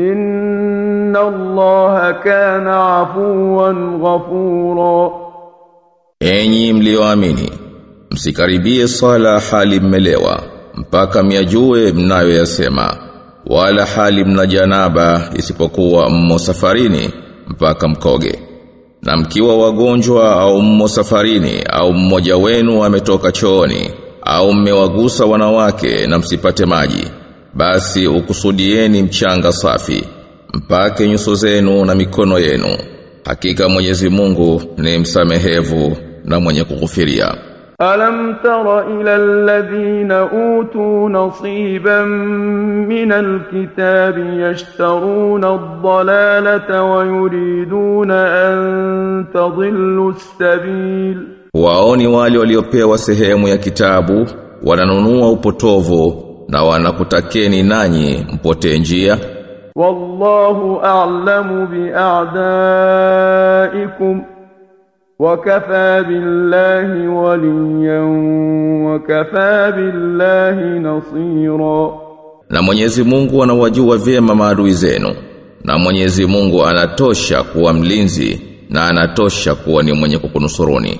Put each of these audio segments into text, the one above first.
Inna Allaha kana afuwan ghafura, enyi mlioamini msikaribie sala hali mmelewa mpaka miajue mnayoyasema wala hali mna janaba isipokuwa mmo safarini mpaka mkoge. Na mkiwa wagonjwa au mmo safarini au mmoja wenu ametoka chooni au mmewagusa wanawake na msipate maji basi ukusudieni mchanga safi mpake nyuso zenu na mikono yenu. Hakika Mwenyezi Mungu ni msamehevu na mwenye kukufiria. Alam tara ila alladhina utu nasiban min alkitabi yashtaruna ad-dalalata wa yuriduna an tadhillu as-sabil. Waoni wale waliopewa sehemu ya kitabu wananunua upotovu na wanakutakeni nanyi mpotee njia والله أعلم بأعدائكم وكفى بالله وليا وكفى بالله نصيرا na Mwenyezi Mungu anawajua vyema maadui zenu na Mwenyezi Mungu anatosha kuwa mlinzi na anatosha kuwa ni mwenye kukunusuruni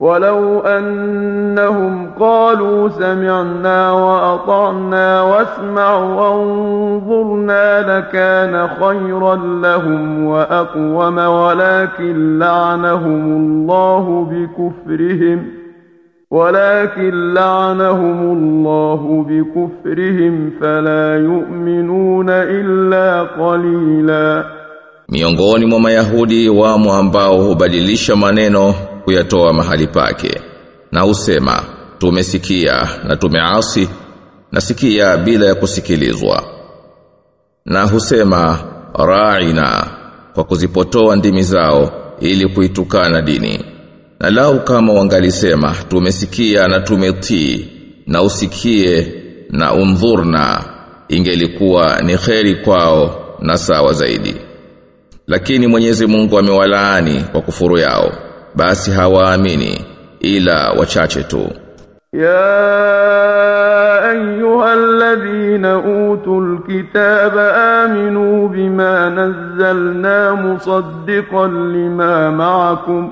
ولو أنهم قالوا سمعنا وأطعنا واسمع وانظرنا لكان خيرا لهم وأقوم ولكن لعنهم الله بكفرهم ولكن لعنهم الله بكفرهم فلا يؤمنون إلا قليلا. Miongoni mwa Mayahudi wamo ambao hubadilisha maneno kuyatoa mahali pake na usema tumesikia na tumeasi nasikia bila ya kusikilizwa. Na husema ra'ina kwa kuzipotoa ndimi zao ili kuitukana dini. Na lau kama wangalisema tumesikia na tumetii na usikie na undhurna ingelikuwa ni kheri kwao na sawa zaidi. Lakini Mwenyezi Mungu amewalaani kwa kufuru yao basi hawaamini ila wachache tu يا أيها الذين أوتوا الكتاب آمنوا بما نزلنا مصدقا لما معكم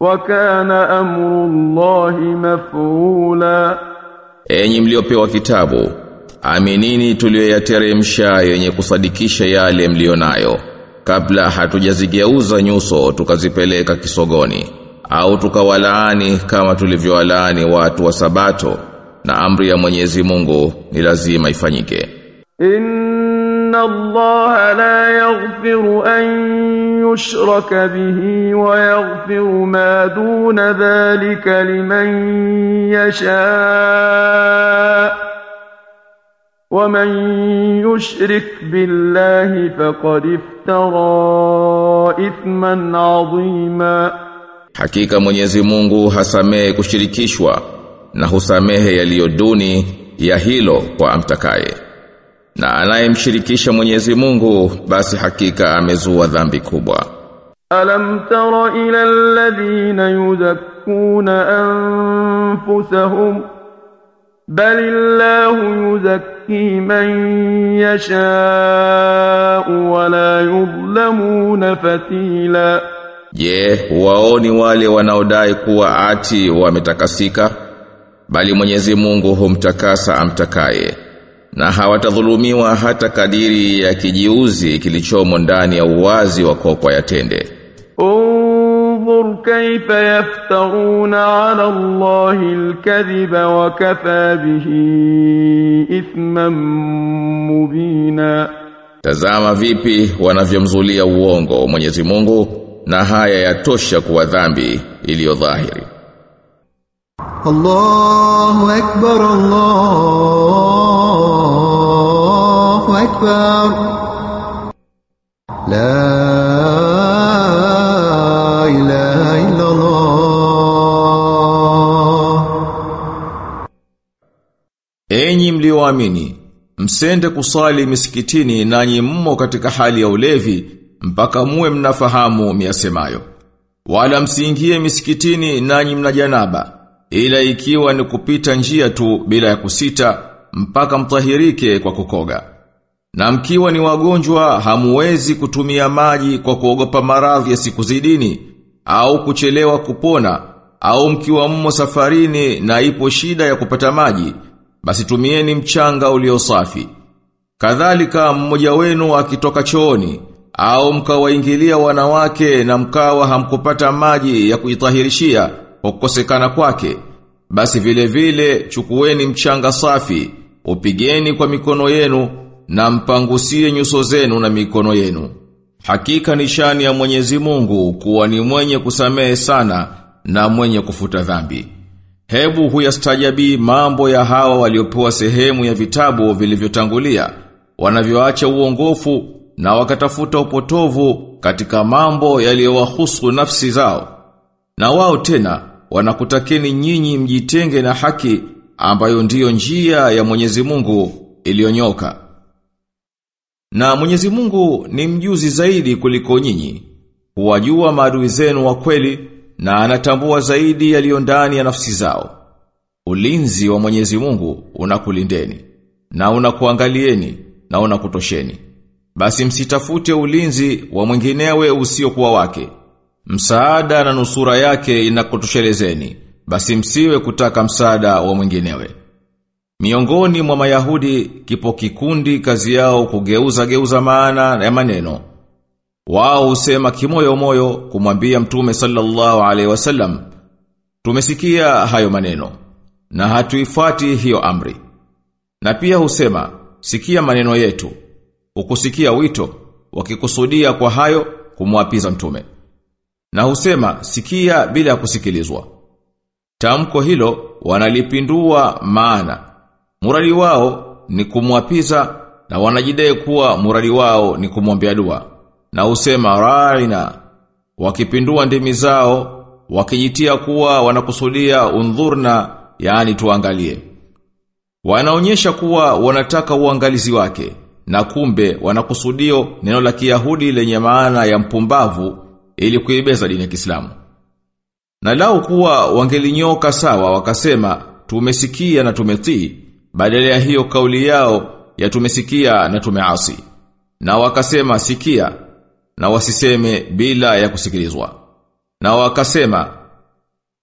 وكان أمر الله مفعولا Enyi mliopewa kitabu aminini tuliyoyateremsha yenye kusadikisha yale mlionayo kabla hatujazigeuza nyuso tukazipeleka kisogoni au tukawalaani kama tulivyowalaani watu wa sabato na amri ya Mwenyezi Mungu ni lazima ifanyike إن الله لا يغفر أن يشرك به ويغفر ما دون ذلك لمن يشاء ومن يشرك بالله فقد افترى إثما عظيما Hakika Mwenyezi Mungu hasamehe kushirikishwa na husamehe yaliyo duni ya hilo kwa amtakaye. na anayemshirikisha Mwenyezi Mungu basi hakika amezua dhambi kubwa. Alam tara ila alladhina yuzakkuna anfusahum balillahu yuzakki man yasha wa la yudhlamuna fatila. Je, waoni wale wanaodai kuwa ati wametakasika bali Mwenyezi Mungu humtakasa amtakaye Na hawatadhulumiwa hata kadiri ya kijiuzi kilichomo ndani ya uwazi wa kokwa yatende. انظر كيف يفترون على الله الكذب وكفى به إثما مبينا Tazama vipi wanavyomzulia uongo Mwenyezi Mungu na haya yatosha kuwa dhambi iliyo dhahiri. الله أكبر الله أكبر لا إله إلا الله Enyi mlioamini, msende kusali misikitini nanyi mmo katika hali ya ulevi mpaka muwe mnafahamu miasemayo. Wala msiingie misikitini nanyi mna janaba, ila ikiwa ni kupita njia tu bila ya kusita mpaka mtahirike kwa kukoga. Na mkiwa ni wagonjwa hamuwezi kutumia maji kwa kuogopa maradhi ya siku zidini au kuchelewa kupona au mkiwa mmo safarini na ipo shida ya kupata maji basi tumieni mchanga ulio safi. Kadhalika mmoja wenu akitoka chooni au mkawaingilia wanawake na mkawa hamkupata maji ya kujitahirishia kwa kukosekana kwake basi vile vile chukueni mchanga safi upigeni kwa mikono yenu na mpangusie nyuso zenu na mikono yenu hakika nishani ya Mwenyezi Mungu kuwa ni mwenye kusamehe sana na mwenye kufuta dhambi Hebu huyastajabi mambo ya hawa waliopewa sehemu ya vitabu vilivyotangulia, wanavyoacha uongofu na wakatafuta upotovu katika mambo yaliyowahusu nafsi zao. Na wao tena wanakutakeni nyinyi mjitenge na haki ambayo ndiyo njia ya Mwenyezi Mungu iliyonyoka. Na Mwenyezi Mungu ni mjuzi zaidi kuliko nyinyi. Huwajua maadui zenu wa kweli na anatambua zaidi yaliyo ndani ya nafsi zao. Ulinzi wa Mwenyezi Mungu unakulindeni na unakuangalieni na unakutosheni. Basi msitafute ulinzi wa mwinginewe usiokuwa wake. Msaada na nusura yake inakutoshelezeni. Basi msiwe kutaka msaada wa mwinginewe. Miongoni mwa Mayahudi kipo kikundi kazi yao kugeuza geuza maana ya maneno. Wao husema kimoyo moyo kumwambia Mtume sallallahu alaihi wasallam tumesikia hayo maneno na hatuifuati hiyo amri. Na pia husema sikia maneno yetu ukusikia wito wakikusudia kwa hayo kumwapiza Mtume. Na husema sikia bila kusikilizwa. Tamko hilo wanalipindua maana. Muradi wao ni kumwapiza na wanajidai kuwa muradi wao ni kumwombea dua. Na usema raina wakipindua ndimi zao wakijitia kuwa wanakusudia undhurna yani tuangalie. Wanaonyesha kuwa wanataka uangalizi wake na kumbe wanakusudio neno la Kiyahudi lenye maana ya mpumbavu ili kuibeza dini ya Kiislamu. Na lao kuwa wangelinyoka sawa wakasema tumesikia na tumetii badala ya hiyo kauli yao ya tumesikia na tumeasi na wakasema sikia na wasiseme bila ya kusikilizwa. Na wakasema,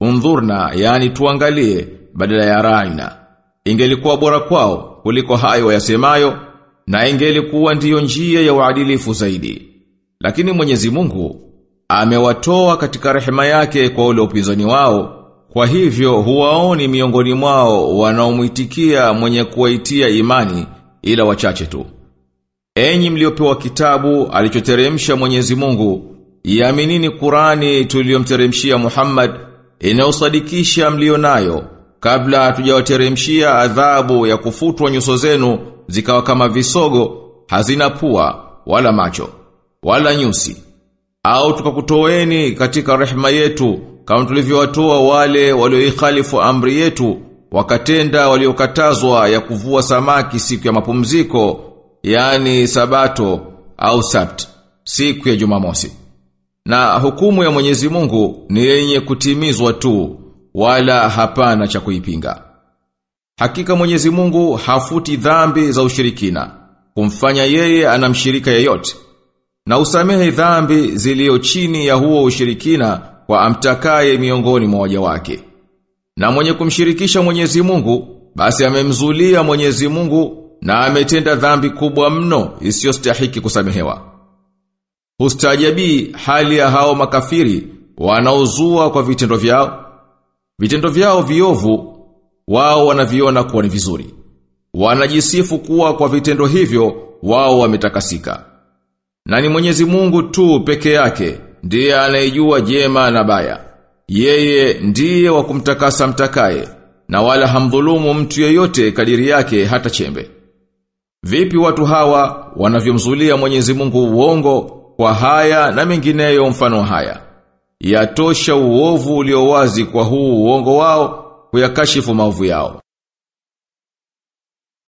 undhurna, yani tuangalie, badala ya raina. Ingelikuwa bora kwao, kuliko hayo yasemayo, na ingelikuwa ndiyo njia ya uadilifu zaidi. Lakini Mwenyezi Mungu, amewatoa katika rehema yake kwa ule upinzani wao, kwa hivyo huwaoni miongoni mwao wanaomwitikia mwenye kuwaitia imani, ila wachache tu. Enyi mliopewa kitabu alichoteremsha Mwenyezi Mungu, iaminini Qurani tuliyomteremshia Muhammad inayosadikisha mlionayo kabla hatujawateremshia adhabu ya kufutwa nyuso zenu zikawa kama visogo hazina pua wala macho wala nyusi au tukakutoeni katika rehema yetu kama tulivyowatoa wale walioikhalifu amri yetu wakatenda waliokatazwa ya kuvua samaki siku ya mapumziko yani sabato au sabt siku ya jumamosi. Na hukumu ya Mwenyezi Mungu ni yenye kutimizwa tu wala hapana cha kuipinga. Hakika Mwenyezi Mungu hafuti dhambi za ushirikina. Kumfanya yeye anamshirika yeyote na usamehe dhambi zilio chini ya huo ushirikina kwa amtakaye miongoni mwa waja wake. Na mwenye kumshirikisha Mwenyezi Mungu, basi amemzulia Mwenyezi Mungu na ametenda dhambi kubwa mno isiyostahiki kusamehewa. Hustajabi hali ya hao makafiri wanaozua kwa vitendo vyao. Vitendo vyao viovu wao wanaviona kuwa ni vizuri. Wanajisifu kuwa kwa vitendo hivyo wao wametakasika. Na ni Mwenyezi Mungu tu peke yake ndiye anayejua jema na baya. Yeye ndiye wa kumtakasa mtakaye na wala hamdhulumu mtu yeyote kadiri yake hata chembe. Vipi watu hawa wanavyomzulia Mwenyezi Mungu uongo kwa haya na mengineyo mfano haya? Yatosha uovu uliowazi kwa huu uongo wao kuyakashifu maovu yao.